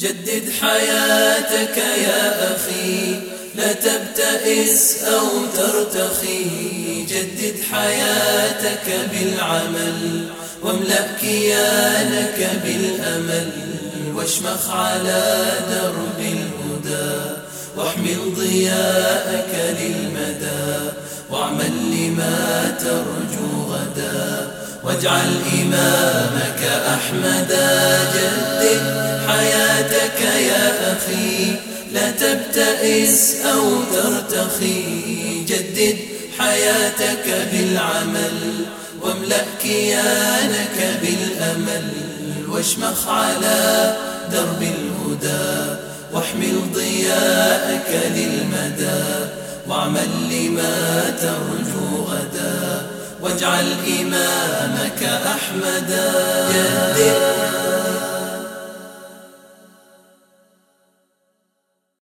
جدد حياتك يا أخي لا تبتئس أو ترتخي. جدد حياتك بالعمل واملأ كيانك بالأمل. واشمخ على درب الهدى واحمل ضياءك للمدى. واعمل لما ترجو غدا واجعل إمامك أحمدا جدد أخي لا تبتئس أو ترتخي. جدد حياتك بالعمل واملأ كيانك بالأمل واشمخ على درب الهدى واحمل ضياءك للمدى واعمل لما ترجو غدا واجعل إمامك أحمدا. جدد